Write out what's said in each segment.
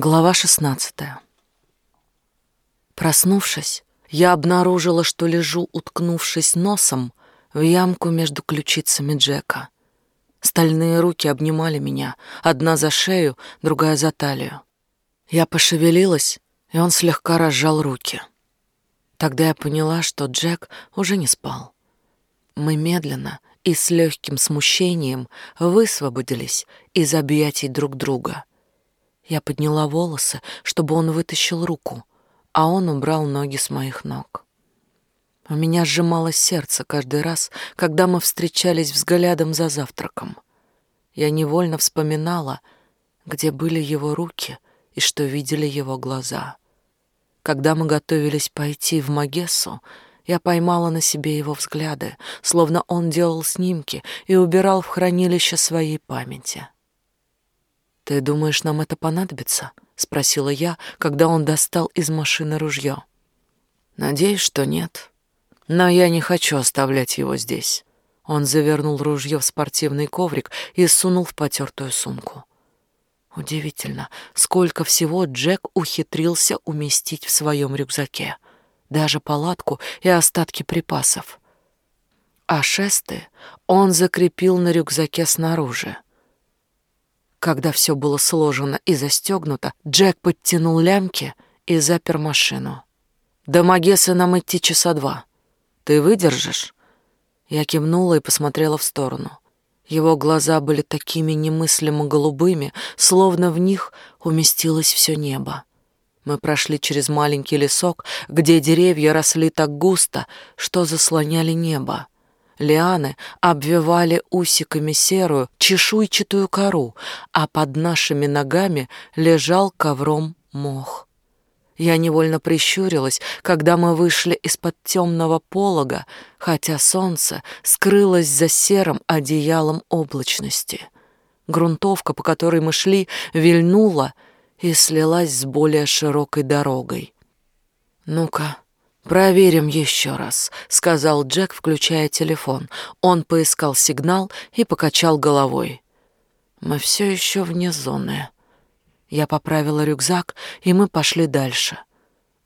Глава 16. Проснувшись, я обнаружила, что лежу, уткнувшись носом в ямку между ключицами Джека. Стальные руки обнимали меня, одна за шею, другая за талию. Я пошевелилась, и он слегка разжал руки. Тогда я поняла, что Джек уже не спал. Мы медленно и с легким смущением высвободились из объятий друг друга — я подняла волосы, чтобы он вытащил руку, а он убрал ноги с моих ног. У меня сжималось сердце каждый раз, когда мы встречались взглядом за завтраком. Я невольно вспоминала, где были его руки и что видели его глаза. Когда мы готовились пойти в Магессу, я поймала на себе его взгляды, словно он делал снимки и убирал в хранилище своей памяти. «Ты думаешь, нам это понадобится?» — спросила я, когда он достал из машины ружье. «Надеюсь, что нет. Но я не хочу оставлять его здесь». Он завернул ружье в спортивный коврик и сунул в потертую сумку. Удивительно, сколько всего Джек ухитрился уместить в своем рюкзаке. Даже палатку и остатки припасов. А шесты он закрепил на рюкзаке снаружи. Когда все было сложено и застегнуто, Джек подтянул лямки и запер машину. «До Магесы нам идти часа два. Ты выдержишь?» Я кивнула и посмотрела в сторону. Его глаза были такими немыслимо голубыми, словно в них уместилось все небо. Мы прошли через маленький лесок, где деревья росли так густо, что заслоняли небо. Лианы обвивали усиками серую, чешуйчатую кору, а под нашими ногами лежал ковром мох. Я невольно прищурилась, когда мы вышли из-под темного полога, хотя солнце скрылось за серым одеялом облачности. Грунтовка, по которой мы шли, вильнула и слилась с более широкой дорогой. «Ну-ка, «Проверим еще раз», — сказал Джек, включая телефон. Он поискал сигнал и покачал головой. «Мы все еще вне зоны». Я поправила рюкзак, и мы пошли дальше.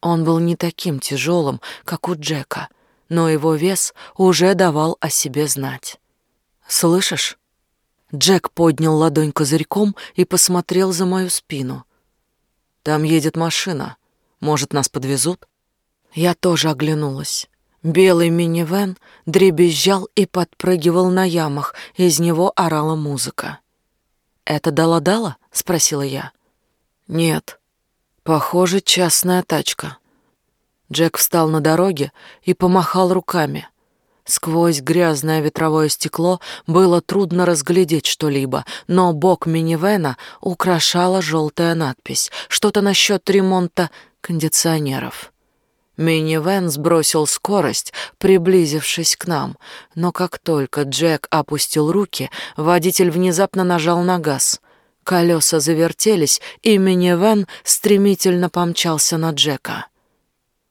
Он был не таким тяжелым, как у Джека, но его вес уже давал о себе знать. «Слышишь?» Джек поднял ладонь козырьком и посмотрел за мою спину. «Там едет машина. Может, нас подвезут?» Я тоже оглянулась. Белый минивэн дребезжал и подпрыгивал на ямах, из него орала музыка. «Это дала-дала?» — спросила я. «Нет. Похоже, частная тачка». Джек встал на дороге и помахал руками. Сквозь грязное ветровое стекло было трудно разглядеть что-либо, но бок минивэна украшала желтая надпись, что-то насчет ремонта кондиционеров. Минивэн сбросил скорость, приблизившись к нам, но как только Джек опустил руки, водитель внезапно нажал на газ. Колеса завертелись, и минивэн стремительно помчался на Джека.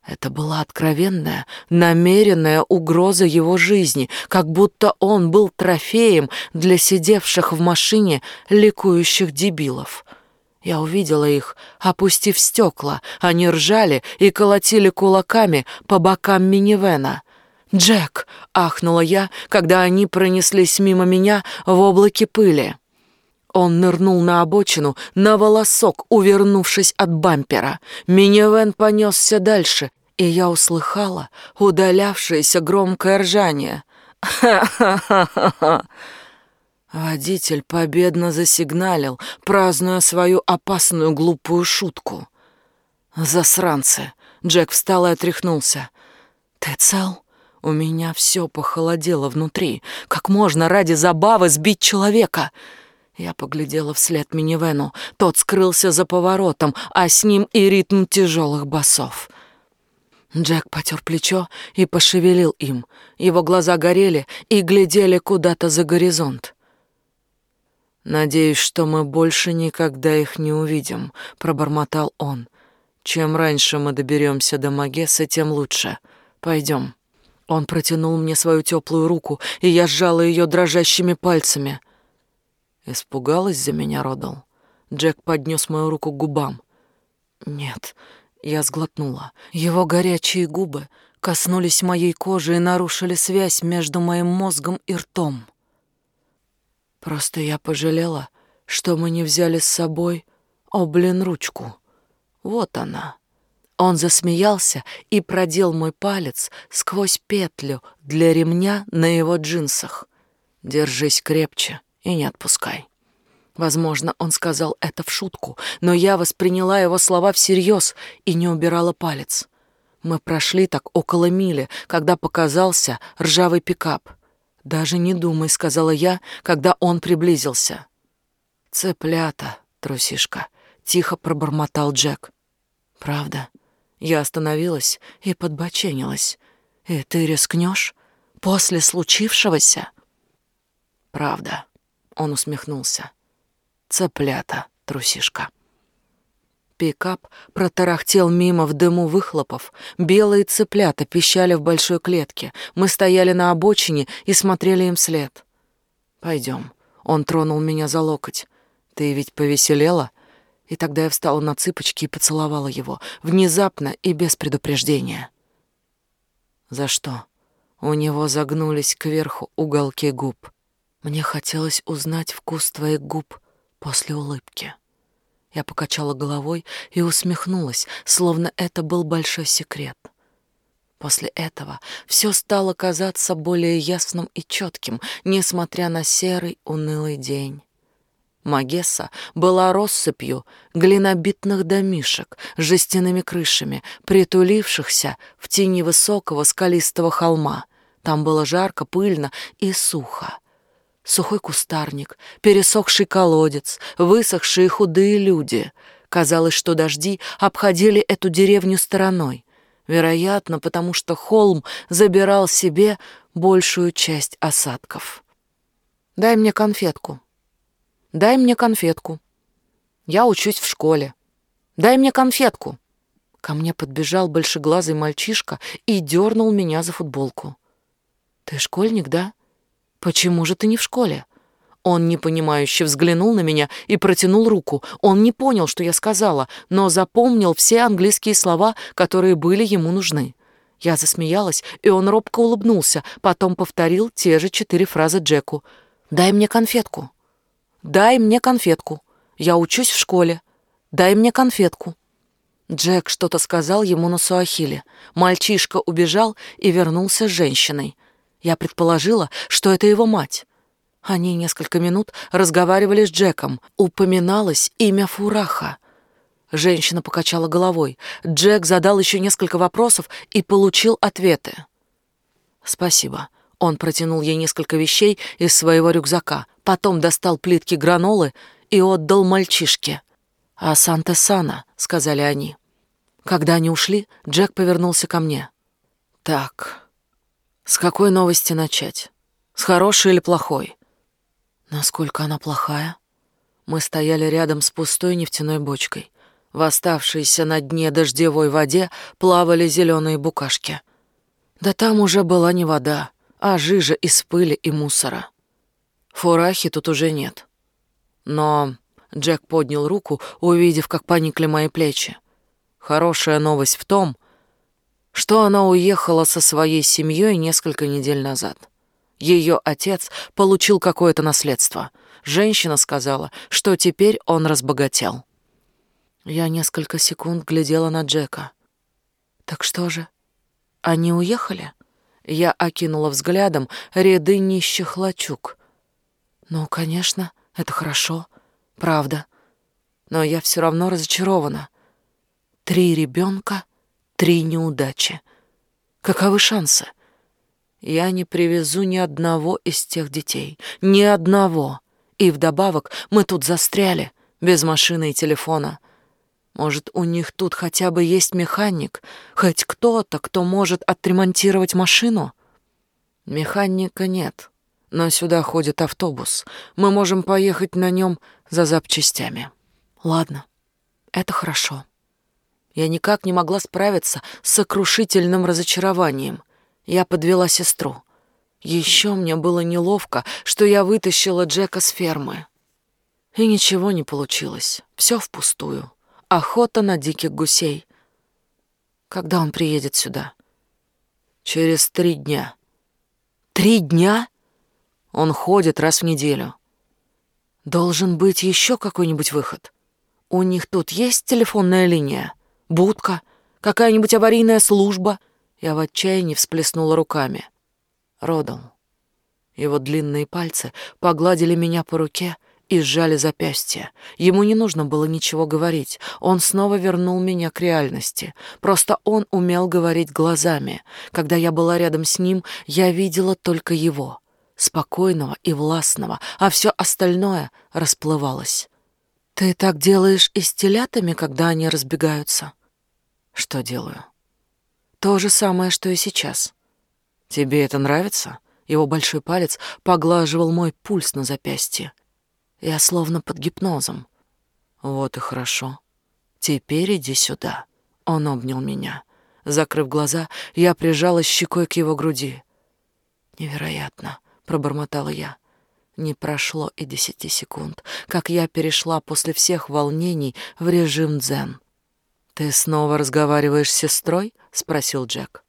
Это была откровенная, намеренная угроза его жизни, как будто он был трофеем для сидевших в машине ликующих дебилов — я увидела их, опустив стекла. Они ржали и колотили кулаками по бокам минивэна. «Джек!» — ахнула я, когда они пронеслись мимо меня в облаке пыли. Он нырнул на обочину, на волосок, увернувшись от бампера. Минивэн понесся дальше, и я услыхала удалявшееся громкое ржание. «Ха-ха-ха-ха!» Водитель победно засигналил, празднуя свою опасную глупую шутку. «Засранцы!» Джек встал и отряхнулся. «Ты цел?» У меня все похолодело внутри. Как можно ради забавы сбить человека? Я поглядела вслед минивену. Тот скрылся за поворотом, а с ним и ритм тяжелых басов. Джек потер плечо и пошевелил им. Его глаза горели и глядели куда-то за горизонт. «Надеюсь, что мы больше никогда их не увидим», — пробормотал он. «Чем раньше мы доберемся до Магеса, тем лучше. Пойдем». Он протянул мне свою теплую руку, и я сжала ее дрожащими пальцами. Испугалась за меня, Родал. Джек поднес мою руку к губам. Нет, я сглотнула. Его горячие губы коснулись моей кожи и нарушили связь между моим мозгом и ртом. Просто я пожалела, что мы не взяли с собой, о, блин, ручку. Вот она. Он засмеялся и продел мой палец сквозь петлю для ремня на его джинсах. Держись крепче и не отпускай. Возможно, он сказал это в шутку, но я восприняла его слова всерьез и не убирала палец. Мы прошли так около мили, когда показался ржавый пикап. «Даже не думай», — сказала я, когда он приблизился. «Цыплята, трусишка», — тихо пробормотал Джек. «Правда?» Я остановилась и подбоченилась. «И ты рискнешь? После случившегося?» «Правда», — он усмехнулся. «Цыплята, трусишка». Пикап протарахтел мимо в дыму выхлопов. Белые цыплята пищали в большой клетке. Мы стояли на обочине и смотрели им вслед. Пойдем. Он тронул меня за локоть. «Ты ведь повеселела?» И тогда я встала на цыпочки и поцеловала его, внезапно и без предупреждения. «За что?» У него загнулись кверху уголки губ. Мне хотелось узнать вкус твоих губ после улыбки. Я покачала головой и усмехнулась, словно это был большой секрет. После этого все стало казаться более ясным и четким, несмотря на серый унылый день. Магесса была россыпью глинобитных домишек с жестяными крышами, притулившихся в тени высокого скалистого холма. Там было жарко, пыльно и сухо сухой кустарник, пересохший колодец, высохшие худые люди. Казалось, что дожди обходили эту деревню стороной. Вероятно, потому что холм забирал себе большую часть осадков. «Дай мне конфетку. Дай мне конфетку. Я учусь в школе. Дай мне конфетку». Ко мне подбежал большеглазый мальчишка и дернул меня за футболку. «Ты школьник, да?» «Почему же ты не в школе?» Он непонимающе взглянул на меня и протянул руку. Он не понял, что я сказала, но запомнил все английские слова, которые были ему нужны. Я засмеялась, и он робко улыбнулся, потом повторил те же четыре фразы Джеку. «Дай мне конфетку». «Дай мне конфетку. Я учусь в школе. Дай мне конфетку». Джек что-то сказал ему на суахиле. Мальчишка убежал и вернулся с женщиной. Я предположила, что это его мать. Они несколько минут разговаривали с Джеком. Упоминалось имя Фураха. Женщина покачала головой. Джек задал еще несколько вопросов и получил ответы. «Спасибо». Он протянул ей несколько вещей из своего рюкзака, потом достал плитки гранолы и отдал мальчишке. «А Санте-Сана», — сказали они. Когда они ушли, Джек повернулся ко мне. «Так, с какой новости начать? С хорошей или плохой? Насколько она плохая? Мы стояли рядом с пустой нефтяной бочкой. В оставшейся на дне дождевой воде плавали зеленые букашки. Да там уже была не вода, а жижа из пыли и мусора. Фурахи тут уже нет. Но Джек поднял руку, увидев, как поникли мои плечи. Хорошая новость в том, что она уехала со своей семьей несколько недель назад. Ее отец получил какое-то наследство. Женщина сказала, что теперь он разбогател. Я несколько секунд глядела на Джека. Так что же, они уехали? Я окинула взглядом ряды нищих лачуг. Ну, конечно, это хорошо, правда. Но я все равно разочарована. Три ребенка Три неудачи. Каковы шансы? Я не привезу ни одного из тех детей. Ни одного. И вдобавок мы тут застряли, без машины и телефона. Может, у них тут хотя бы есть механик, хоть кто-то, кто может отремонтировать машину? Механика нет, но сюда ходит автобус. Мы можем поехать на нем за запчастями. Ладно, это хорошо. Я никак не могла справиться с сокрушительным разочарованием. Я подвела сестру. Еще мне было неловко, что я вытащила Джека с фермы. И ничего не получилось. Все впустую. охота на диких гусей. Когда он приедет сюда? Через три дня. Три дня? Он ходит раз в неделю. Должен быть еще какой-нибудь выход. У них тут есть телефонная линия, будка, какая-нибудь аварийная служба. Я в отчаянии всплеснула руками. Родал. Его длинные пальцы погладили меня по руке и сжали запястье. Ему не нужно было ничего говорить. Он снова вернул меня к реальности. Просто он умел говорить глазами. Когда я была рядом с ним, я видела только его, спокойного и властного, а все остальное расплывалось. Ты так делаешь и с телятами, когда они разбегаются? Что делаю? То же самое, что и сейчас. Тебе это нравится? Его большой палец поглаживал мой пульс на запястье. Я словно под гипнозом. Вот и хорошо. Теперь иди сюда. Он обнял меня. Закрыв глаза, я прижалась щекой к его груди. Невероятно, пробормотала я. Не прошло и десяти секунд, как я перешла после всех волнений в режим дзен. «Ты снова разговариваешь с сестрой?» — спросил Джек.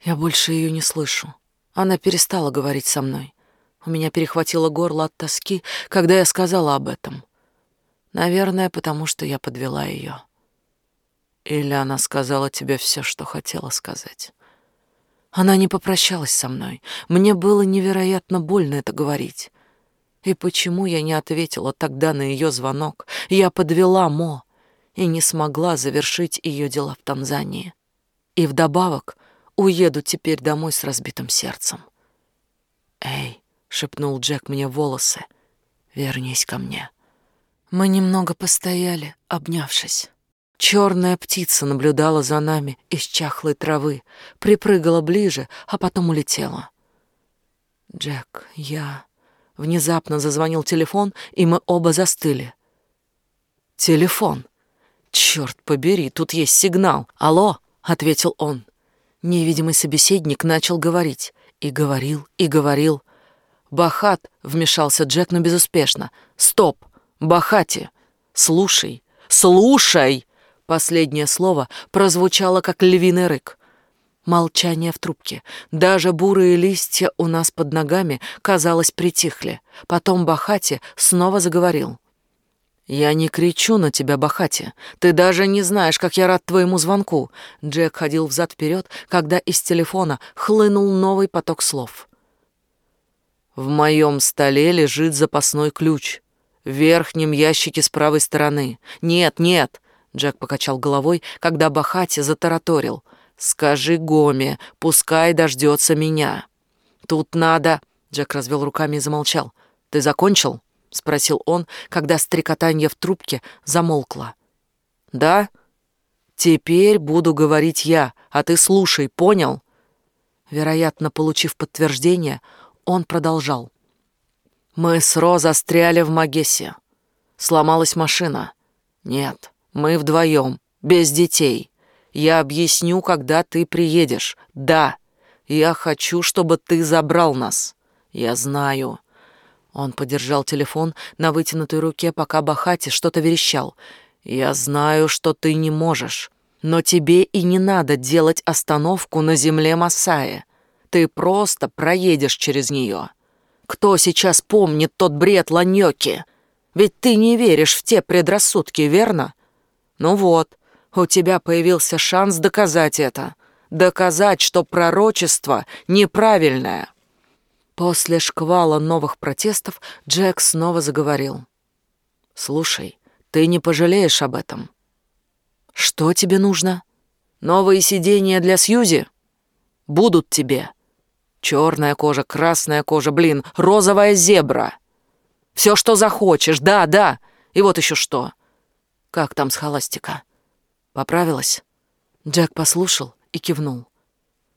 «Я больше ее не слышу. Она перестала говорить со мной. У меня перехватило горло от тоски, когда я сказала об этом. Наверное, потому что я подвела ее. Или она сказала тебе все, что хотела сказать. Она не попрощалась со мной. Мне было невероятно больно это говорить. И почему я не ответила тогда на ее звонок? Я подвела Мо и не смогла завершить ее дела в Танзании. И вдобавок Уеду теперь домой с разбитым сердцем. «Эй!» — шепнул Джек мне волосы. «Вернись ко мне». Мы немного постояли, обнявшись. Черная птица наблюдала за нами из чахлой травы, припрыгала ближе, а потом улетела. «Джек, я...» Внезапно зазвонил телефон, и мы оба застыли. «Телефон! Черт побери, тут есть сигнал! Алло!» — ответил он. Невидимый собеседник начал говорить. И говорил, и говорил. «Бахат!» — вмешался Джек, но безуспешно. «Стоп! Бахати! Слушай! Слушай!» Последнее слово прозвучало, как львиный рык. Молчание в трубке. Даже бурые листья у нас под ногами, казалось, притихли. Потом Бахати снова заговорил. «Я не кричу на тебя, Бахати. Ты даже не знаешь, как я рад твоему звонку». Джек ходил взад-вперед, когда из телефона хлынул новый поток слов. «В моем столе лежит запасной ключ. В верхнем ящике с правой стороны. Нет, нет!» Джек покачал головой, когда Бахати затараторил. «Скажи Гоме, пускай дождется меня. Тут надо...» Джек развел руками и замолчал. «Ты закончил?» — спросил он, когда стрекотанье в трубке замолкло. «Да? Теперь буду говорить я, а ты слушай, понял?» Вероятно, получив подтверждение, он продолжал. «Мы с Ро застряли в Магесе. Сломалась машина. Нет, мы вдвоем, без детей. Я объясню, когда ты приедешь. Да, я хочу, чтобы ты забрал нас. Я знаю». Он подержал телефон на вытянутой руке, пока Бахати что-то верещал. «Я знаю, что ты не можешь, но тебе и не надо делать остановку на земле Масаи. Ты просто проедешь через нее. Кто сейчас помнит тот бред Ланьоки? Ведь ты не веришь в те предрассудки, верно? Ну вот, у тебя появился шанс доказать это. Доказать, что пророчество неправильное». После шквала новых протестов Джек снова заговорил. «Слушай, ты не пожалеешь об этом». «Что тебе нужно? Новые сиденья для Сьюзи? Будут тебе. Черная кожа, красная кожа, блин, розовая зебра. Все, что захочешь, да, да. И вот еще что. Как там с холастика? Поправилась?» Джек послушал и кивнул.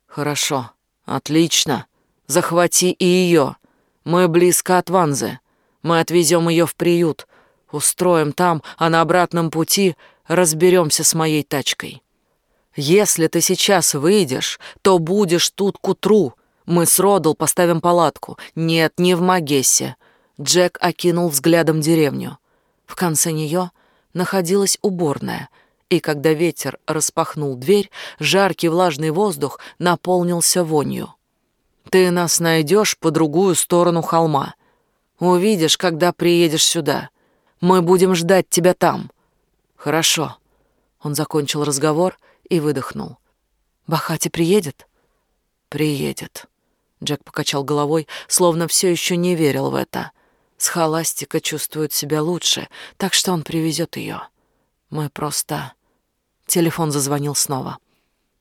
«Хорошо, отлично. Захвати и ее. Мы близко от Ванзы. Мы отвезем ее в приют, устроим там, а на обратном пути разберемся с моей тачкой. Если ты сейчас выйдешь, то будешь тут к утру. Мы с Родл поставим палатку. Нет, не в Магессе. Джек окинул взглядом деревню. В конце нее находилась уборная. и когда ветер распахнул дверь, жаркий влажный воздух наполнился вонью. «Ты нас найдешь по другую сторону холма. Увидишь, когда приедешь сюда. Мы будем ждать тебя там». «Хорошо». Он закончил разговор и выдохнул. «Бахати приедет?» «Приедет». Джек покачал головой, словно все еще не верил в это. Схоластика чувствует себя лучше, так что он привезет ее. Мы просто... Телефон зазвонил снова.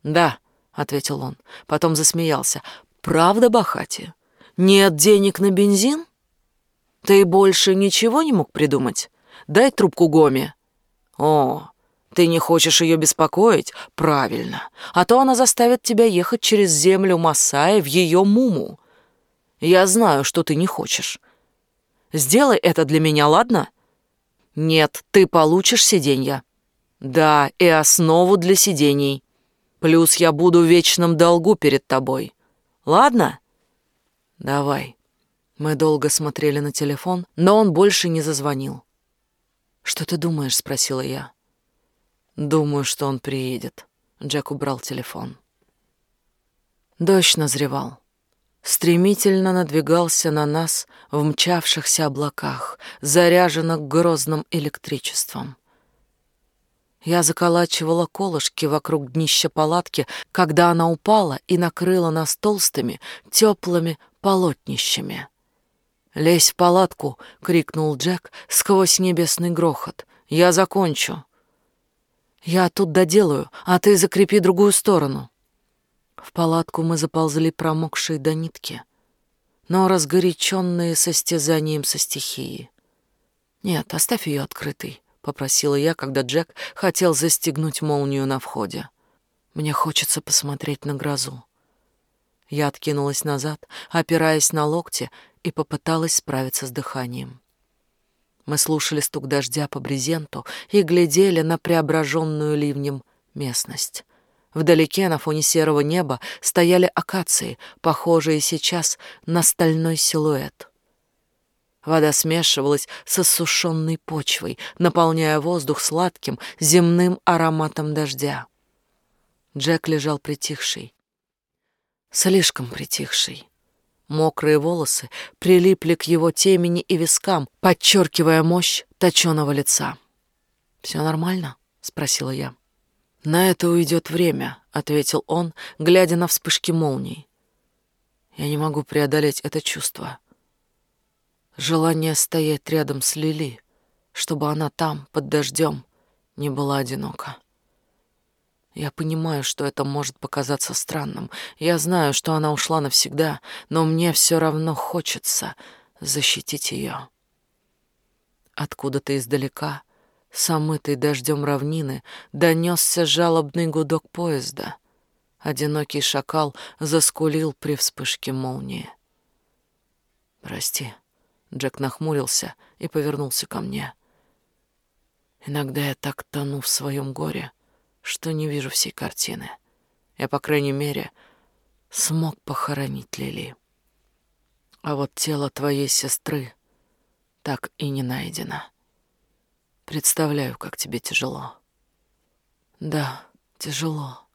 «Да», — ответил он, потом засмеялся. «Правда, Бахати? Нет денег на бензин? Ты больше ничего не мог придумать? Дай трубку Гоме». «О, ты не хочешь ее беспокоить? Правильно. А то она заставит тебя ехать через землю Масаи в ее муму. Я знаю, что ты не хочешь. Сделай это для меня, ладно? Нет, ты получишь сиденья. Да, и основу для сидений. Плюс я буду в вечном долгу перед тобой. Ладно? Давай. Мы долго смотрели на телефон, но он больше не зазвонил. «Что ты думаешь?» — спросила я. «Думаю, что он приедет». Джек убрал телефон. Дождь назревал. Стремительно надвигался на нас в мчавшихся облаках, заряженных грозным электричеством. Я заколачивала колышки вокруг днища палатки, когда она упала и накрыла нас толстыми, теплыми полотнищами. «Лезь в палатку!» — крикнул Джек сквозь небесный грохот. «Я закончу!» «Я тут доделаю, а ты закрепи другую сторону!» В палатку мы заползли промокшие до нитки, но разгоряченные состязанием со стихией. «Нет, оставь ее открытой», — попросила я, когда Джек хотел застегнуть молнию на входе. «Мне хочется посмотреть на грозу». Я откинулась назад, опираясь на локти и попыталась справиться с дыханием. Мы слушали стук дождя по брезенту и глядели на преображенную ливнем местность. Вдалеке на фоне серого неба стояли акации, похожие сейчас на стальной силуэт. Вода смешивалась с осушенной почвой, наполняя воздух сладким земным ароматом дождя. Джек лежал притихший. Слишком притихший. Мокрые волосы прилипли к его темени и вискам, подчеркивая мощь точеного лица. «Все нормально?» — спросила я. «На это уйдет время», — ответил он, глядя на вспышки молний. «Я не могу преодолеть это чувство. Желание стоять рядом с Лили, чтобы она там, под дождем, не была одинока. Я понимаю, что это может показаться странным. Я знаю, что она ушла навсегда, но мне все равно хочется защитить ее. Откуда-то издалека, с омытой дождем равнины, донесся жалобный гудок поезда. Одинокий шакал заскулил при вспышке молнии. «Прости», — Джек нахмурился и повернулся ко мне. «Иногда я так тону в своем горе» что не вижу всей картины. Я, по крайней мере, смог похоронить Лили. А вот тело твоей сестры так и не найдено. Представляю, как тебе тяжело. Да, тяжело.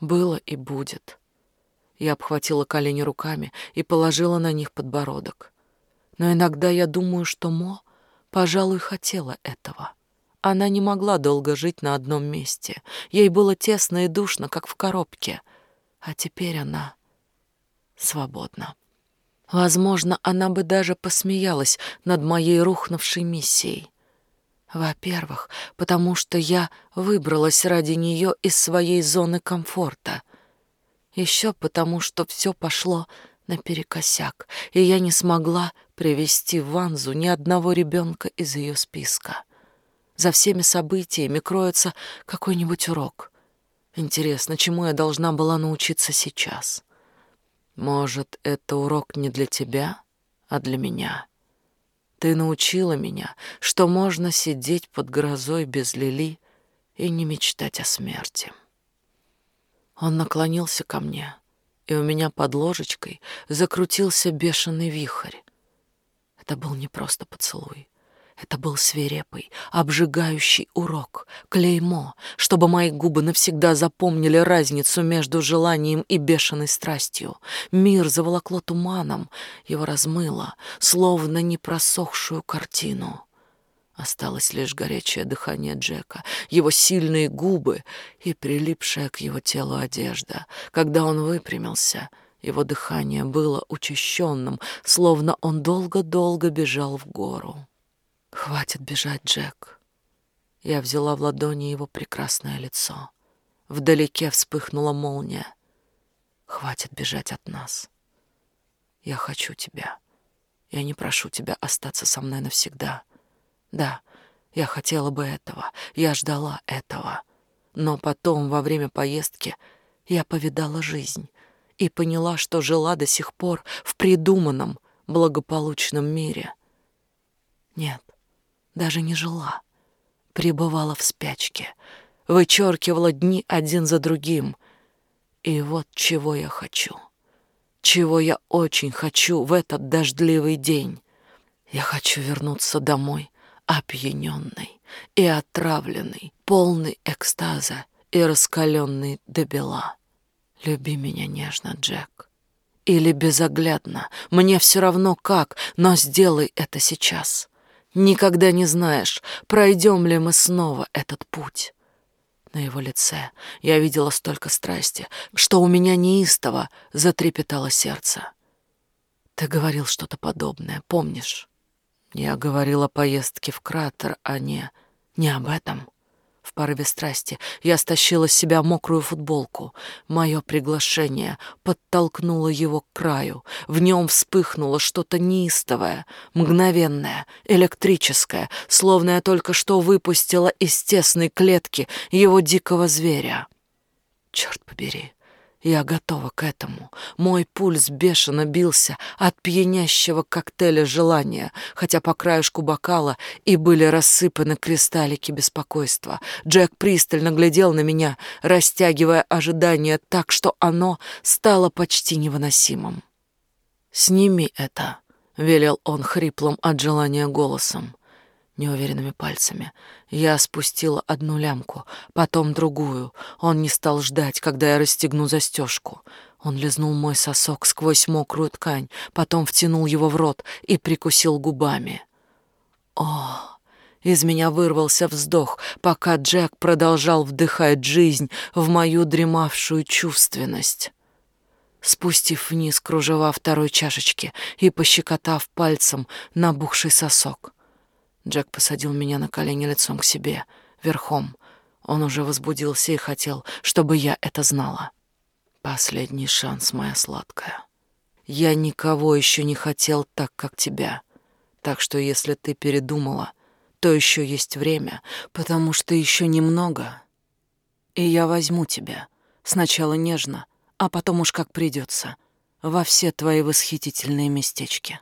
Было и будет. Я обхватила колени руками и положила на них подбородок. Но иногда я думаю, что Мо, пожалуй, хотела этого. Она не могла долго жить на одном месте. Ей было тесно и душно, как в коробке. А теперь она свободна. Возможно, она бы даже посмеялась над моей рухнувшей миссией. Во-первых, потому что я выбралась ради нее из своей зоны комфорта. Еще потому, что все пошло наперекосяк, и я не смогла привести в Ванзу ни одного ребенка из ее списка. За всеми событиями кроется какой-нибудь урок. Интересно, чему я должна была научиться сейчас? Может, это урок не для тебя, а для меня? Ты научила меня, что можно сидеть под грозой без Лили и не мечтать о смерти. Он наклонился ко мне, и у меня под ложечкой закрутился бешеный вихрь. Это был не просто поцелуй. Это был свирепый, обжигающий урок, клеймо, чтобы мои губы навсегда запомнили разницу между желанием и бешеной страстью. Мир заволокло туманом, его размыло, словно непросохшую картину. Осталось лишь горячее дыхание Джека, его сильные губы и прилипшая к его телу одежда. Когда он выпрямился, его дыхание было учащенным, словно он долго-долго бежал в гору. «Хватит бежать, Джек!» Я взяла в ладони его прекрасное лицо. Вдалеке вспыхнула молния. «Хватит бежать от нас. Я хочу тебя. Я не прошу тебя остаться со мной навсегда. Да, я хотела бы этого, я ждала этого. Но потом, во время поездки, я повидала жизнь и поняла, что жила до сих пор в придуманном, благополучном мире. Нет, даже не жила. Пребывала в спячке, вычеркивала дни один за другим. И вот чего я хочу. Чего я очень хочу в этот дождливый день. Я хочу вернуться домой, опьяненный и отравленный, полный экстаза и раскаленный до бела. Люби меня нежно, Джек. Или безоглядно, мне все равно как, но сделай это сейчас. Никогда не знаешь, пройдем ли мы снова этот путь. На его лице я видела столько страсти, что у меня неистово затрепетало сердце. Ты говорил что-то подобное, помнишь? Я говорила о поездке в кратер, а не... не об этом. В порыве страсти я стащила с себя мокрую футболку. Мое приглашение подтолкнуло его к краю. В нем вспыхнуло что-то неистовое, мгновенное, электрическое, словно я только что выпустила из тесной клетки его дикого зверя. Черт побери, я готова к этому. Мой пульс бешено бился от пьянящего коктейля желания, хотя по краешку бокала и были рассыпаны кристаллики беспокойства. Джек пристально глядел на меня, растягивая ожидание так, что оно стало почти невыносимым. «Сними это», — велел он хриплым от желания голосом неуверенными пальцами. Я спустила одну лямку, потом другую. Он не стал ждать, когда я расстегну застежку. Он лизнул мой сосок сквозь мокрую ткань, потом втянул его в рот и прикусил губами. О, из меня вырвался вздох, пока Джек продолжал вдыхать жизнь в мою дремавшую чувственность. Спустив вниз кружева второй чашечки и пощекотав пальцем набухший сосок, Джек посадил меня на колени лицом к себе, верхом. Он уже возбудился и хотел, чтобы я это знала. Последний шанс, моя сладкая. Я никого еще не хотел так, как тебя. Так что если ты передумала, то еще есть время, потому что еще немного. И я возьму тебя. Сначала нежно, а потом уж как придется, во все твои восхитительные местечки.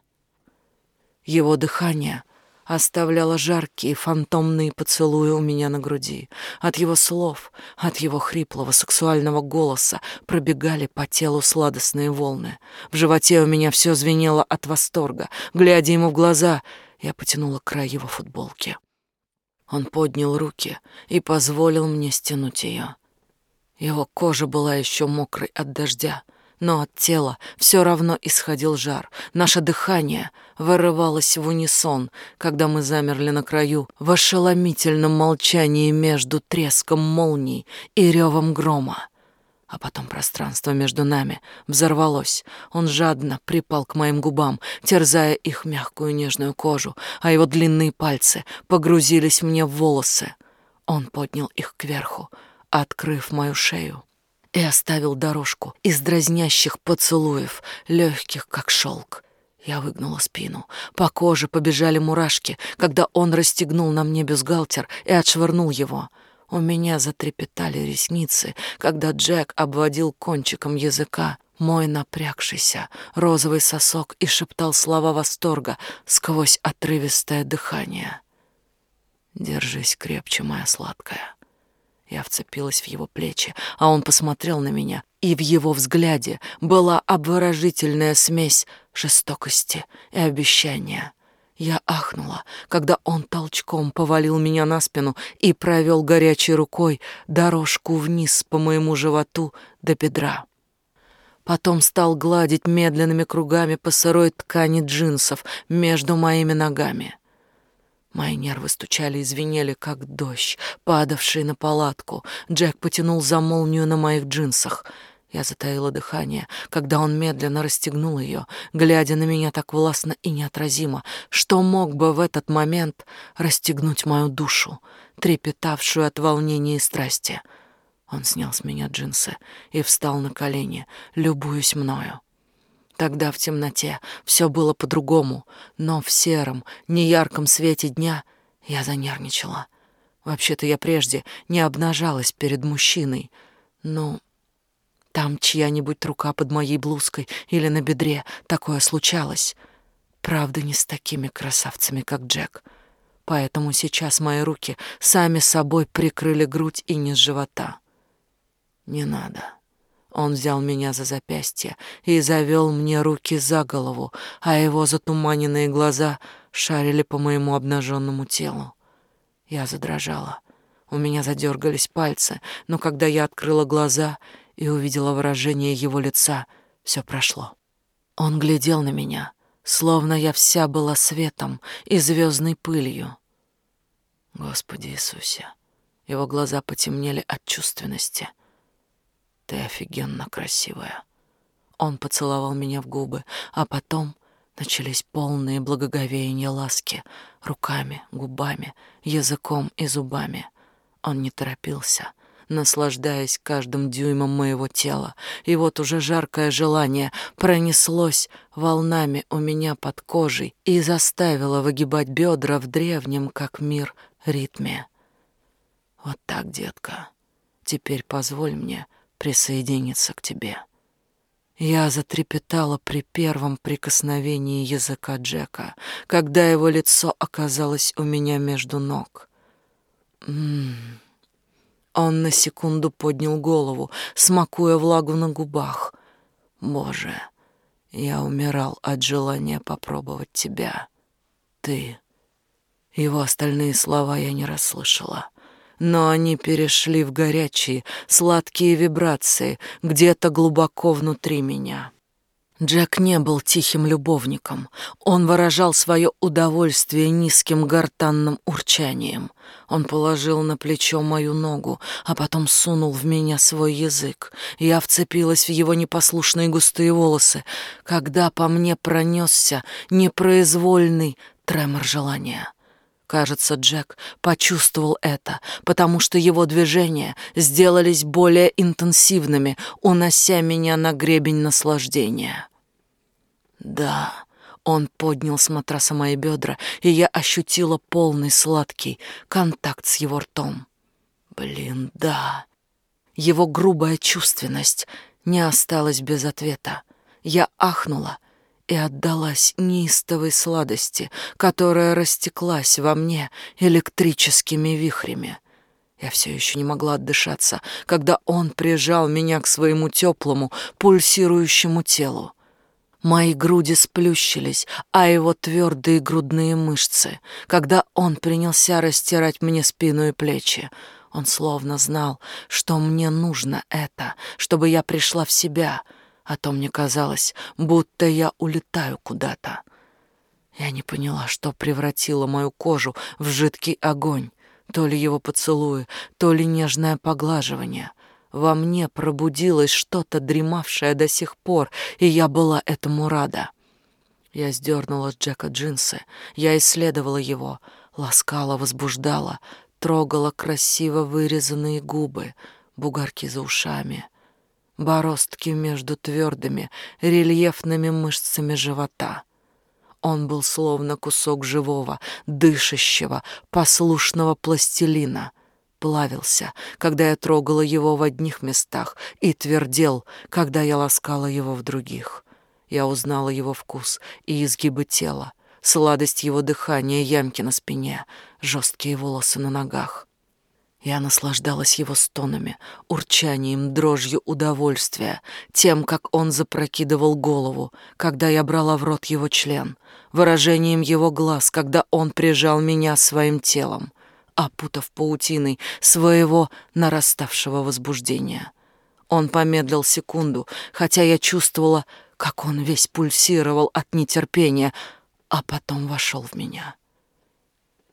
Его дыхание оставляла жаркие фантомные поцелуи у меня на груди. От его слов, от его хриплого сексуального голоса пробегали по телу сладостные волны. В животе у меня все звенело от восторга. Глядя ему в глаза, я потянула край его футболки. Он поднял руки и позволил мне стянуть ее. Его кожа была еще мокрой от дождя — но от тела все равно исходил жар. Наше дыхание вырывалось в унисон, когда мы замерли на краю в ошеломительном молчании между треском молний и ревом грома. А потом пространство между нами взорвалось. Он жадно припал к моим губам, терзая их мягкую нежную кожу, а его длинные пальцы погрузились мне в волосы. Он поднял их кверху, открыв мою шею и оставил дорожку из дразнящих поцелуев, легких, как шелк. Я выгнула спину. По коже побежали мурашки, когда он расстегнул на мне бюстгальтер и отшвырнул его. У меня затрепетали ресницы, когда Джек обводил кончиком языка мой напрягшийся розовый сосок и шептал слова восторга сквозь отрывистое дыхание. «Держись крепче, моя сладкая». Я вцепилась в его плечи, а он посмотрел на меня, и в его взгляде была обворожительная смесь жестокости и обещания. Я ахнула, когда он толчком повалил меня на спину и провел горячей рукой дорожку вниз по моему животу до бедра. Потом стал гладить медленными кругами по сырой ткани джинсов между моими ногами. Мои нервы стучали и звенели, как дождь, падавший на палатку. Джек потянул за молнию на моих джинсах — я затаила дыхание, когда он медленно расстегнул ее, глядя на меня так властно и неотразимо, что мог бы в этот момент расстегнуть мою душу, трепетавшую от волнения и страсти. Он снял с меня джинсы и встал на колени, любуясь мною. Тогда в темноте все было по-другому, но в сером, неярком свете дня я занервничала. Вообще-то я прежде не обнажалась перед мужчиной, но там чья-нибудь рука под моей блузкой или на бедре. Такое случалось. Правда, не с такими красавцами, как Джек. Поэтому сейчас мои руки сами собой прикрыли грудь и низ живота. Не надо. Он взял меня за запястье и завел мне руки за голову, а его затуманенные глаза шарили по моему обнаженному телу. Я задрожала. У меня задергались пальцы, но когда я открыла глаза и увидела выражение его лица, все прошло. Он глядел на меня, словно я вся была светом и звездной пылью. Господи Иисусе, его глаза потемнели от чувственности. Ты офигенно красивая. Он поцеловал меня в губы, а потом начались полные благоговения ласки руками, губами, языком и зубами. Он не торопился, наслаждаясь каждым дюймом моего тела. И вот уже жаркое желание пронеслось волнами у меня под кожей и заставило выгибать бедра в древнем, как мир, ритме. Вот так, детка, теперь позволь мне присоединиться к тебе. Я затрепетала при первом прикосновении языка Джека, когда его лицо оказалось у меня между ног. Ммм... Он на секунду поднял голову, смакуя влагу на губах. «Боже, я умирал от желания попробовать тебя. Ты...» Его остальные слова я не расслышала, но они перешли в горячие, сладкие вибрации где-то глубоко внутри меня. Джек не был тихим любовником. Он выражал свое удовольствие низким гортанным урчанием. Он положил на плечо мою ногу, а потом сунул в меня свой язык. Я вцепилась в его непослушные густые волосы, когда по мне пронесся непроизвольный тремор желания. Кажется, Джек почувствовал это, потому что его движения сделались более интенсивными, унося меня на гребень наслаждения. Да, он поднял с матраса мои бедра, и я ощутила полный сладкий контакт с его ртом. Блин, да. Его грубая чувственность не осталась без ответа. Я ахнула — и отдалась неистовой сладости, которая растеклась во мне электрическими вихрями. Я все еще не могла отдышаться, когда он прижал меня к своему теплому, пульсирующему телу. Мои груди сплющились, а его твердые грудные мышцы, когда он принялся растирать мне спину и плечи, он словно знал, что мне нужно это, чтобы я пришла в себя — а то мне казалось, будто я улетаю куда-то. Я не поняла, что превратило мою кожу в жидкий огонь, то ли его поцелуи, то ли нежное поглаживание. Во мне пробудилось что-то, дремавшее до сих пор, и я была этому рада. Я сдернула с Джека джинсы, я исследовала его, ласкала, возбуждала, трогала красиво вырезанные губы, бугорки за ушами — бороздки между твердыми, рельефными мышцами живота. Он был словно кусок живого, дышащего, послушного пластилина. Плавился, когда я трогала его в одних местах, и твердел, когда я ласкала его в других. Я узнала его вкус и изгибы тела, сладость его дыхания, ямки на спине, жесткие волосы на ногах. Я наслаждалась его стонами, урчанием, дрожью удовольствия, тем, как он запрокидывал голову, когда я брала в рот его член, выражением его глаз, когда он прижал меня своим телом, опутав паутиной своего нараставшего возбуждения. Он помедлил секунду, хотя я чувствовала, как он весь пульсировал от нетерпения, а потом вошел в меня.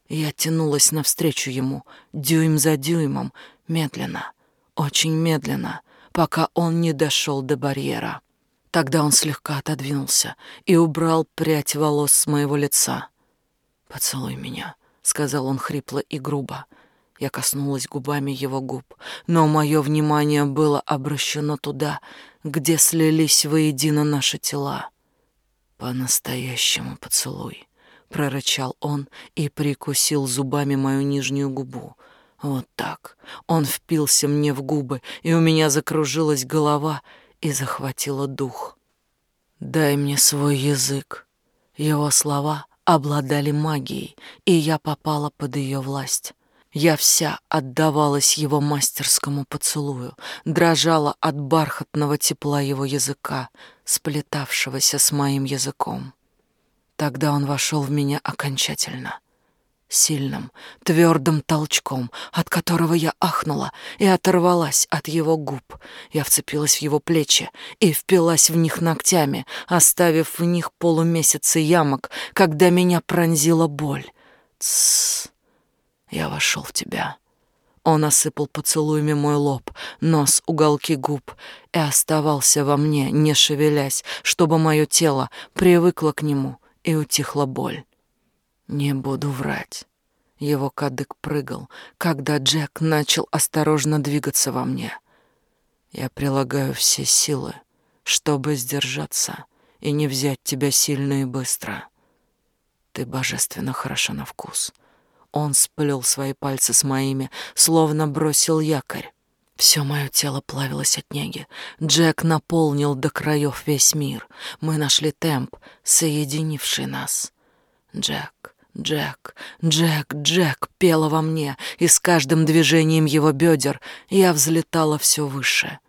Я тянулась навстречу ему, дюйм за дюймом, медленно, очень медленно, пока он не дошел до барьера. Тогда он слегка отодвинулся и убрал прядь волос с моего лица. «Поцелуй меня», — сказал он хрипло и грубо. Я коснулась губами его губ, но мое внимание было обращено туда, где слились воедино наши тела. «По-настоящему поцелуй», прорычал он и прикусил зубами мою нижнюю губу. Вот так. Он впился мне в губы, и у меня закружилась голова и захватило дух. «Дай мне свой язык». Его слова обладали магией, и я попала под ее власть. Я вся отдавалась его мастерскому поцелую, дрожала от бархатного тепла его языка, сплетавшегося с моим языком. Тогда он вошел в меня окончательно. Сильным, твердым толчком, от которого я ахнула и оторвалась от его губ. Я вцепилась в его плечи и впилась в них ногтями, оставив в них полумесяцы ямок, когда меня пронзила боль. Тссс, я вошел в тебя. Он осыпал поцелуями мой лоб, нос, уголки губ и оставался во мне, не шевелясь, чтобы мое тело привыкло к нему — и утихла боль. Не буду врать. Его кадык прыгал, когда Джек начал осторожно двигаться во мне. Я прилагаю все силы, чтобы сдержаться и не взять тебя сильно и быстро. Ты божественно хороша на вкус. Он сплел свои пальцы с моими, словно бросил якорь. Все мое тело плавилось от неги. Джек наполнил до краев весь мир. Мы нашли темп, соединивший нас. Джек, Джек, Джек, Джек пела во мне, и с каждым движением его бедер я взлетала все выше.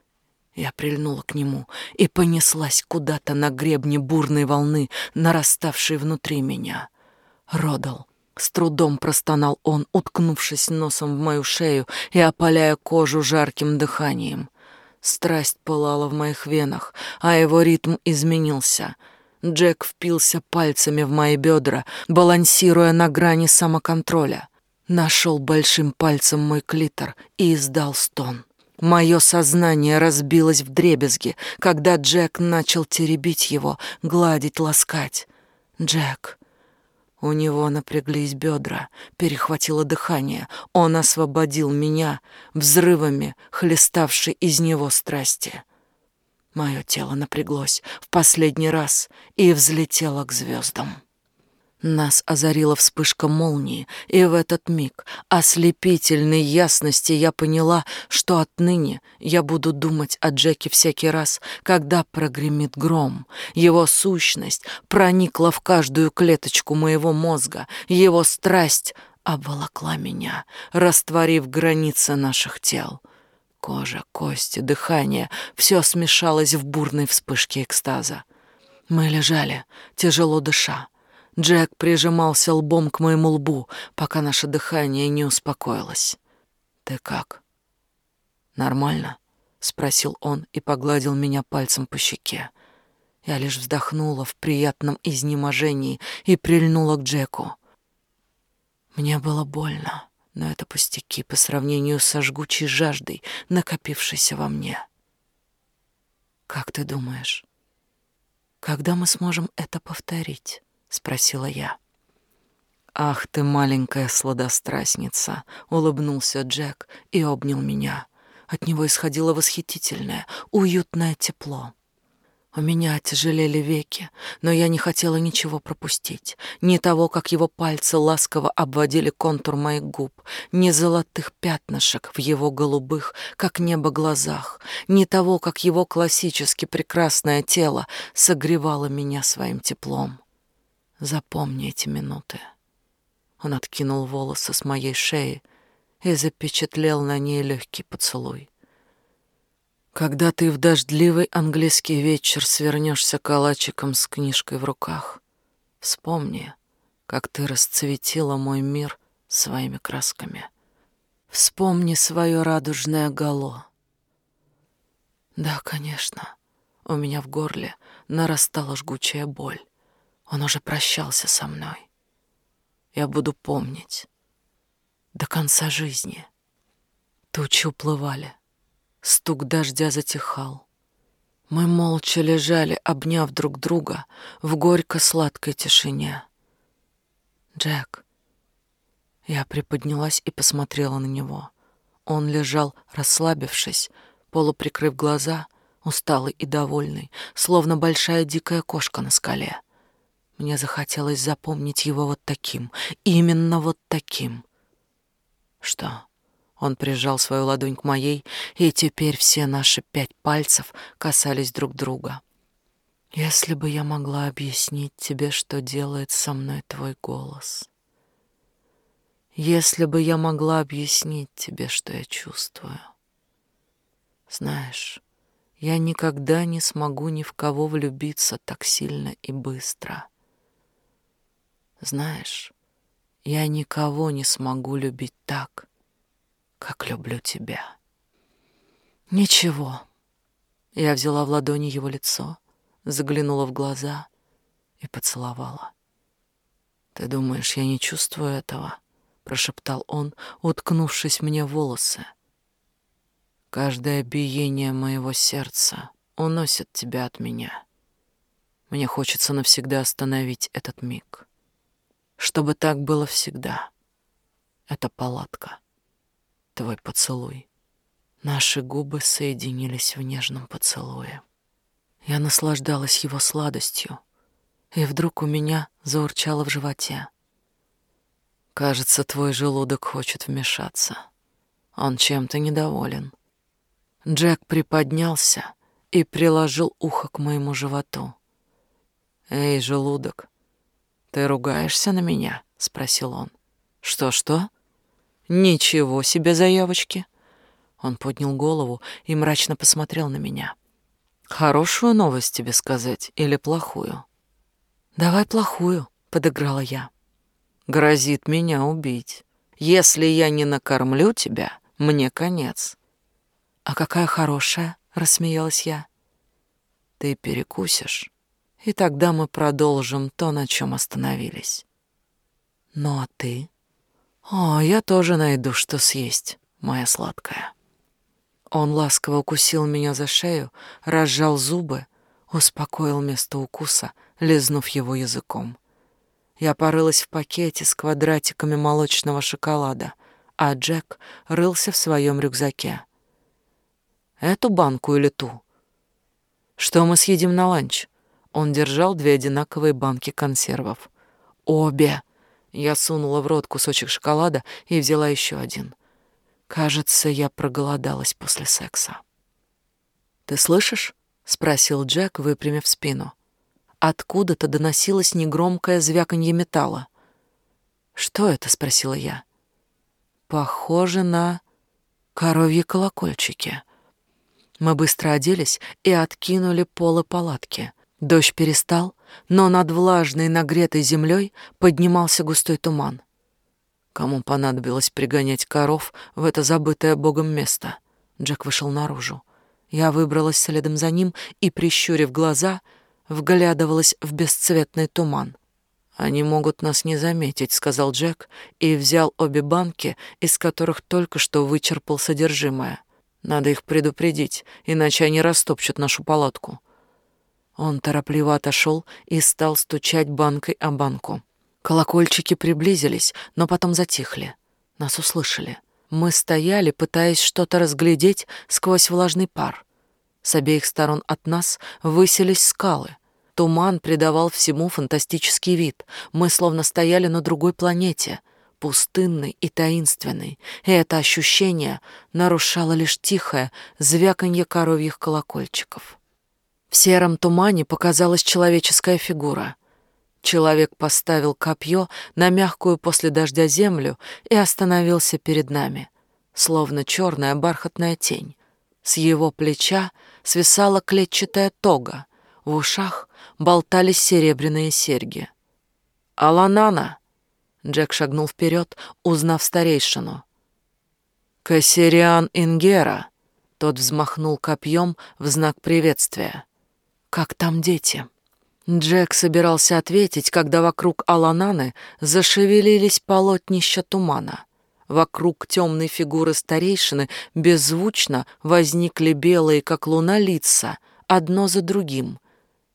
Я прильнула к нему и понеслась куда-то на гребне бурной волны, нараставшей внутри меня. Родал, с трудом простонал он, уткнувшись носом в мою шею и опаляя кожу жарким дыханием. Страсть пылала в моих венах, а его ритм изменился. Джек впился пальцами в мои бедра, балансируя на грани самоконтроля. Нашел большим пальцем мой клитор и издал стон. Мое сознание разбилось в дребезги, когда Джек начал теребить его, гладить, ласкать. «Джек, у него напряглись бедра, перехватило дыхание. Он освободил меня взрывами, хлеставшей из него страсти. Мое тело напряглось в последний раз и взлетело к звездам. Нас озарила вспышка молнии, и в этот миг ослепительной ясности я поняла, что отныне я буду думать о Джеке всякий раз, когда прогремит гром. Его сущность проникла в каждую клеточку моего мозга, его страсть обволокла меня, растворив границы наших тел. Кожа, кости, дыхание — все смешалось в бурной вспышке экстаза. Мы лежали, тяжело дыша, Джек прижимался лбом к моему лбу, пока наше дыхание не успокоилось. «Ты как?» «Нормально?» — спросил он и погладил меня пальцем по щеке. Я лишь вздохнула в приятном изнеможении и прильнула к Джеку. Мне было больно, но это пустяки по сравнению со жгучей жаждой, накопившейся во мне. «Как ты думаешь, когда мы сможем это повторить?» — спросила я. «Ах ты, маленькая сладострастница!» — улыбнулся Джек и обнял меня. От него исходило восхитительное, уютное тепло. У меня тяжелели веки, но я не хотела ничего пропустить. Ни того, как его пальцы ласково обводили контур моих губ, ни золотых пятнышек в его голубых, как небо, глазах, ни того, как его классически прекрасное тело согревало меня своим теплом. Запомни эти минуты. Он откинул волосы с моей шеи и запечатлел на ней легкий поцелуй. Когда ты в дождливый английский вечер свернешься калачиком с книжкой в руках, вспомни, как ты расцветила мой мир своими красками. Вспомни свое радужное гало. Да, конечно, у меня в горле нарастала жгучая боль. Он уже прощался со мной. Я буду помнить до конца жизни. Тучи уплывали, Стук дождя затихал. Мы молча лежали, обняв друг друга в горько-сладкой тишине. «Джек». Я приподнялась и посмотрела на него. Он лежал, расслабившись, полуприкрыв глаза, усталый и довольный, словно большая дикая кошка на скале. Мне захотелось запомнить его вот таким, именно вот таким. Что? Он прижал свою ладонь к моей, и теперь все наши пять пальцев касались друг друга. Если бы я могла объяснить тебе, что делает со мной твой голос. Если бы я могла объяснить тебе, что я чувствую. Знаешь, я никогда не смогу ни в кого влюбиться так сильно и быстро. Знаешь, я никого не смогу любить так, как люблю тебя. Ничего. Я взяла в ладони его лицо, заглянула в глаза и поцеловала. Ты думаешь, я не чувствую этого? прошептал он, уткнувшись мне в волосы. Каждое биение моего сердца уносит тебя от меня. Мне хочется навсегда остановить этот миг. Чтобы так было всегда. Это палатка твой поцелуй. Наши губы соединились в нежном поцелуе. Я наслаждалась его сладостью, и вдруг у меня заурчало в животе. Кажется, твой желудок хочет вмешаться. Он чем-то недоволен. Джек приподнялся и приложил ухо к моему животу. «Эй, желудок, ты ругаешься на меня?» — спросил он. «Что-что?» Ничего себе заявочки. Он поднял голову и мрачно посмотрел на меня. Хорошую новость тебе сказать или плохую? Давай плохую, подыграла я. Грозит меня убить. Если я не накормлю тебя, мне конец. А какая хорошая, рассмеялась я. Ты перекусишь, и тогда мы продолжим то, на чем остановились. Ну а ты? «О, я тоже найду, что съесть, моя сладкая». Он ласково укусил меня за шею, разжал зубы, успокоил место укуса, лизнув его языком. Я порылась в пакете с квадратиками молочного шоколада, а Джек рылся в своем рюкзаке. «Эту банку или ту?» «Что мы съедим на ланч?» Он держал две одинаковые банки консервов. «Обе!» Я сунула в рот кусочек шоколада и взяла еще один. Кажется, я проголодалась после секса. «Ты слышишь?» — спросил Джек, выпрямив спину. Откуда-то доносилось негромкое звяканье металла. «Что это?» — спросила я. «Похоже на коровьи колокольчики». Мы быстро оделись и откинули полы палатки. Дождь перестал, но над влажной нагретой землей поднимался густой туман. Кому понадобилось пригонять коров в это забытое богом место? Джек вышел наружу. Я выбралась следом за ним и, прищурив глаза, вглядывалась в бесцветный туман. «Они могут нас не заметить», — сказал Джек и взял обе банки, из которых только что вычерпал содержимое. «Надо их предупредить, иначе они растопчут нашу палатку». Он торопливо отошел и стал стучать банкой о банку. Колокольчики приблизились, но потом затихли. Нас услышали. Мы стояли, пытаясь что-то разглядеть сквозь влажный пар. С обеих сторон от нас высились скалы. Туман придавал всему фантастический вид. Мы словно стояли на другой планете, пустынной и таинственной, и это ощущение нарушало лишь тихое звяканье коровьих колокольчиков. В сером тумане показалась человеческая фигура. Человек поставил копье на мягкую после дождя землю и остановился перед нами, словно черная бархатная тень. С его плеча свисала клетчатая тога, в ушах болтались серебряные серьги. «Аланана!» Джек шагнул вперед, узнав старейшину. «Кассериан Ингера!» Тот взмахнул копьем в знак приветствия. «Как там дети?» Джек собирался ответить, когда вокруг Алананы зашевелились полотнища тумана. Вокруг темной фигуры старейшины беззвучно возникли белые, как луна, лица, одно за другим.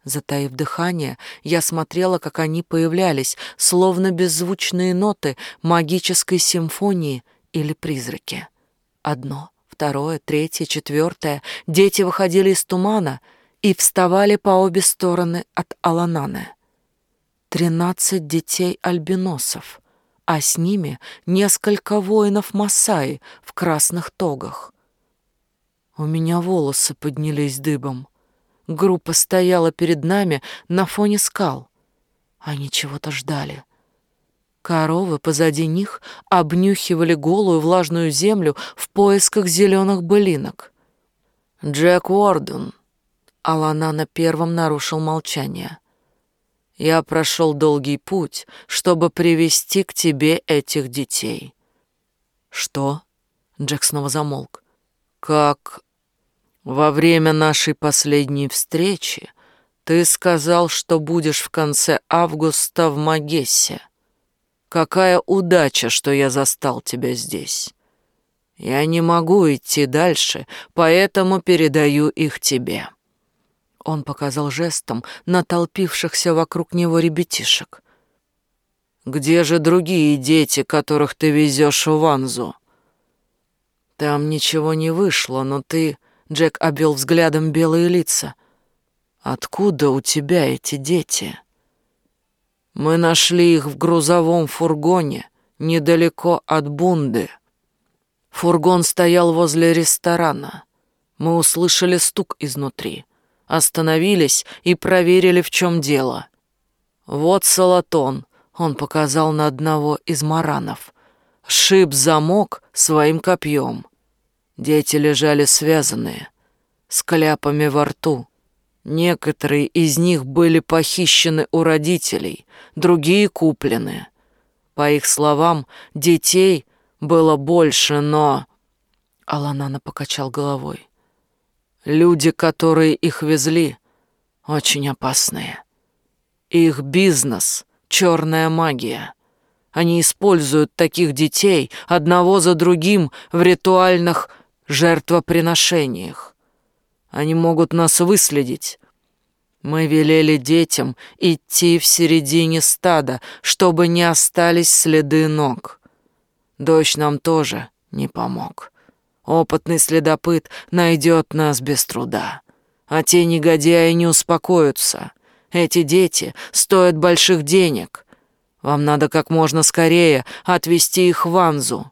Затаив дыхание, я смотрела, как они появлялись, словно беззвучные ноты магической симфонии или призраки. Одно, второе, третье, четвертое. Дети выходили из тумана и вставали по обе стороны от Алананы. Тринадцать детей-альбиносов, а с ними несколько воинов Масаи в красных тогах. У меня волосы поднялись дыбом. Группа стояла перед нами на фоне скал. Они чего-то ждали. Коровы позади них обнюхивали голую влажную землю в поисках зеленых былинок. «Джек Уорден», — Аланана первым нарушил молчание. «Я прошел долгий путь, чтобы привести к тебе этих детей». «Что?» — Джек снова замолк. «Как во время нашей последней встречи ты сказал, что будешь в конце августа в Магессе. Какая удача, что я застал тебя здесь. Я не могу идти дальше, поэтому передаю их тебе. Он показал жестом на толпившихся вокруг него ребятишек. Где же другие дети, которых ты везешь в Ванзу? Там ничего не вышло, но ты Джек обвел взглядом белые лица. «Откуда у тебя эти дети?» «Мы нашли их в грузовом фургоне, недалеко от Бунды. Фургон стоял возле ресторана. Мы услышали стук изнутри, остановились и проверили, в чем дело. Вот Салатон, он показал на одного из маранов, шип замок своим копьем. Дети лежали связанные, с кляпами во рту. Некоторые из них были похищены у родителей, другие куплены. По их словам, детей было больше, но... Аланана покачал головой. Люди, которые их везли, очень опасные. Их бизнес — черная магия. Они используют таких детей одного за другим в ритуальных жертвоприношениях. Они могут нас выследить. Мы велели детям идти в середине стада, чтобы не остались следы ног. Дождь нам тоже не помог. Опытный следопыт найдет нас без труда. А те негодяи не успокоятся. Эти дети стоят больших денег. Вам надо как можно скорее отвезти их в Анзу.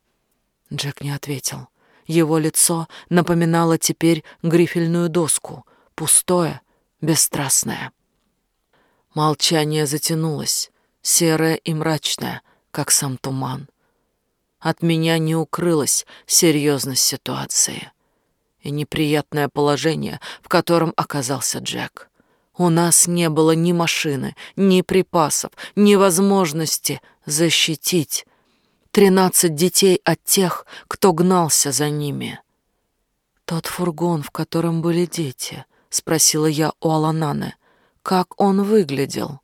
Джек не ответил. Его лицо напоминало теперь грифельную доску, пустое, бесстрастное. Молчание затянулось, серое и мрачное, как сам туман. От меня не укрылась серьезность ситуации и неприятное положение, в котором оказался Джек. У нас не было ни машины, ни припасов, ни возможности защитить Тринадцать детей от тех, кто гнался за ними. «Тот фургон, в котором были дети», — спросила я у Алананы. «Как он выглядел?»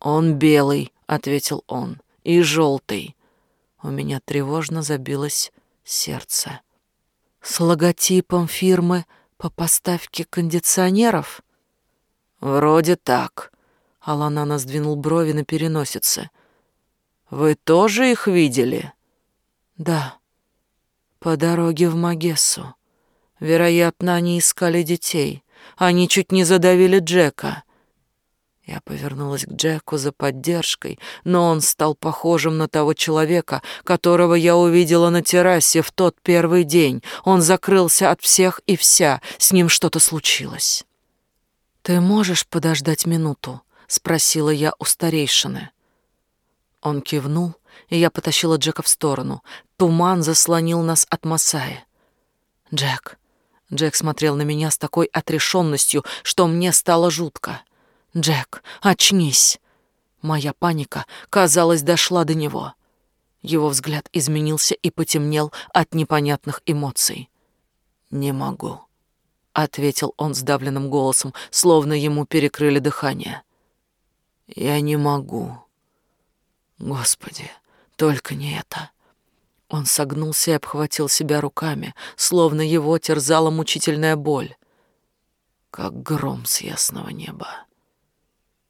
«Он белый», — ответил он, — «и желтый». У меня тревожно забилось сердце. «С логотипом фирмы по поставке кондиционеров?» «Вроде так», — Аланана сдвинул брови на переносице. Вы тоже их видели? Да. По дороге в Магессу. Вероятно, они искали детей. Они чуть не задавили Джека. Я повернулась к Джеку за поддержкой, но он стал похожим на того человека, которого я увидела на террасе в тот первый день. Он закрылся от всех и вся, с ним что-то случилось. «Ты можешь подождать минуту?» — спросила я у старейшины. Он кивнул, и я потащила Джека в сторону. Туман заслонил нас от Масаи. «Джек». Джек смотрел на меня с такой отрешенностью, что мне стало жутко. «Джек, очнись!» Моя паника, казалось, дошла до него. Его взгляд изменился и потемнел от непонятных эмоций. «Не могу», — ответил он сдавленным голосом, словно ему перекрыли дыхание. «Я не могу. Господи, только не это». Он согнулся и обхватил себя руками, словно его терзала мучительная боль. Как гром с ясного неба.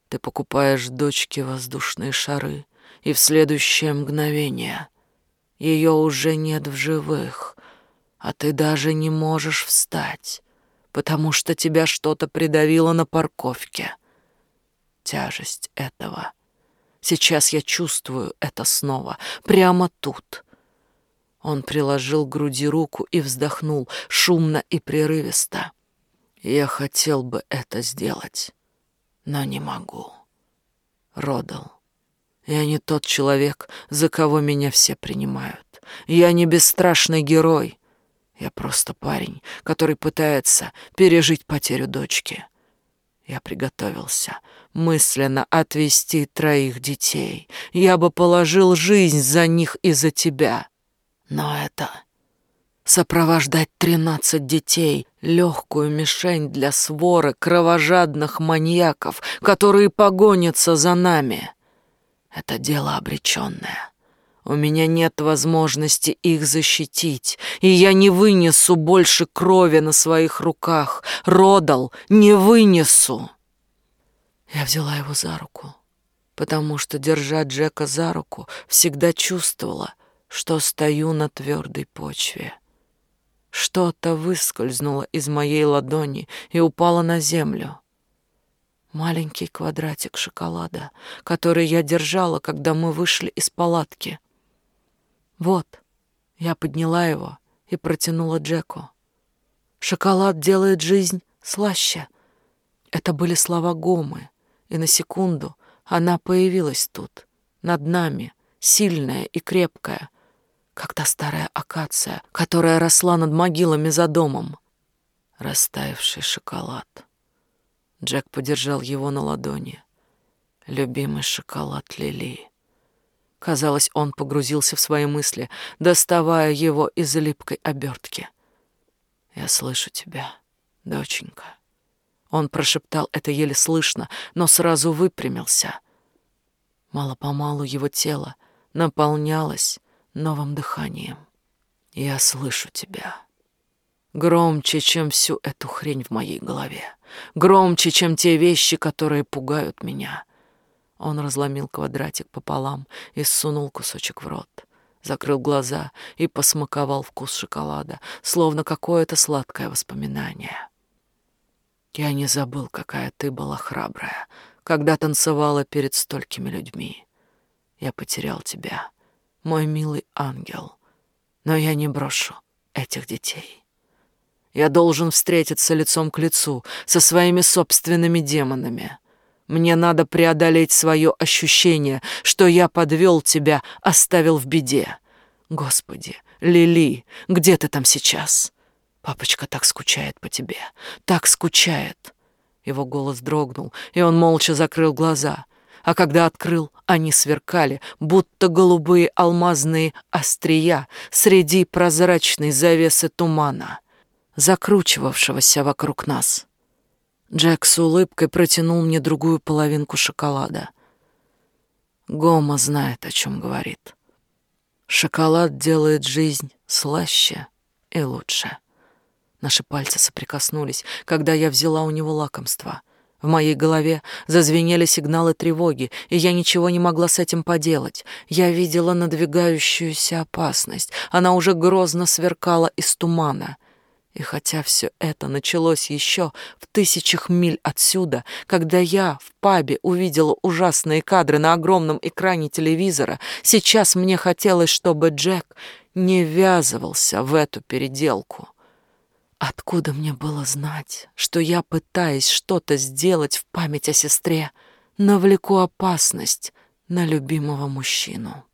Ты покупаешь дочке воздушные шары, и в следующее мгновение ее уже нет в живых, а ты даже не можешь встать, потому что тебя что-то придавило на парковке. Тяжесть этого. Сейчас я чувствую это снова, прямо тут. Он приложил к груди руку и вздохнул шумно и прерывисто. Я хотел бы это сделать, но не могу. Родал. Я не тот человек, за кого меня все принимают. Я не бесстрашный герой. Я просто парень, который пытается пережить потерю дочки. Я приготовился мысленно отвести троих детей. Я бы положил жизнь за них и за тебя. Но это сопровождать тринадцать детей, легкую мишень для своры кровожадных маньяков, которые погонятся за нами. Это дело обреченное. У меня нет возможности их защитить, и я не вынесу больше крови на своих руках. Родал, не вынесу. Я взяла его за руку, потому что, держа Джека за руку, всегда чувствовала, что стою на твердой почве. Что-то выскользнуло из моей ладони и упало на землю. Маленький квадратик шоколада, который я держала, когда мы вышли из палатки. Вот, я подняла его и протянула Джеку. Шоколад делает жизнь слаще. Это были слова Гомы, и на секунду она появилась тут, над нами, сильная и крепкая, как та старая акация, которая росла над могилами за домом. Растаявший шоколад. Джек подержал его на ладони. Любимый шоколад Лили. Казалось, он погрузился в свои мысли, доставая его из липкой обертки. «Я слышу тебя, доченька». Он прошептал это еле слышно, но сразу выпрямился. Мало-помалу его тело наполнялось новым дыханием. Я слышу тебя. Громче, чем всю эту хрень в моей голове. Громче, чем те вещи, которые пугают меня. Он разломил квадратик пополам и сунул кусочек в рот. Закрыл глаза и посмаковал вкус шоколада, словно какое-то сладкое воспоминание. Я не забыл, какая ты была храбрая, когда танцевала перед столькими людьми. Я потерял тебя мой милый ангел. Но я не брошу этих детей. Я должен встретиться лицом к лицу со своими собственными демонами. Мне надо преодолеть свое ощущение, что я подвел тебя, оставил в беде. Господи, Лили, где ты там сейчас? Папочка так скучает по тебе, так скучает. Его голос дрогнул, и он молча закрыл глаза — а когда открыл, они сверкали, будто голубые алмазные острия среди прозрачной завесы тумана, закручивавшегося вокруг нас. Джек с улыбкой протянул мне другую половинку шоколада. Гома знает, о чем говорит. Шоколад делает жизнь слаще и лучше. Наши пальцы соприкоснулись, когда я взяла у него лакомство — в моей голове зазвенели сигналы тревоги, и я ничего не могла с этим поделать. Я видела надвигающуюся опасность. Она уже грозно сверкала из тумана. И хотя все это началось еще в тысячах миль отсюда, когда я в пабе увидела ужасные кадры на огромном экране телевизора, сейчас мне хотелось, чтобы Джек не ввязывался в эту переделку. Откуда мне было знать, что я пытаюсь что-то сделать в память о сестре, навлеку опасность на любимого мужчину.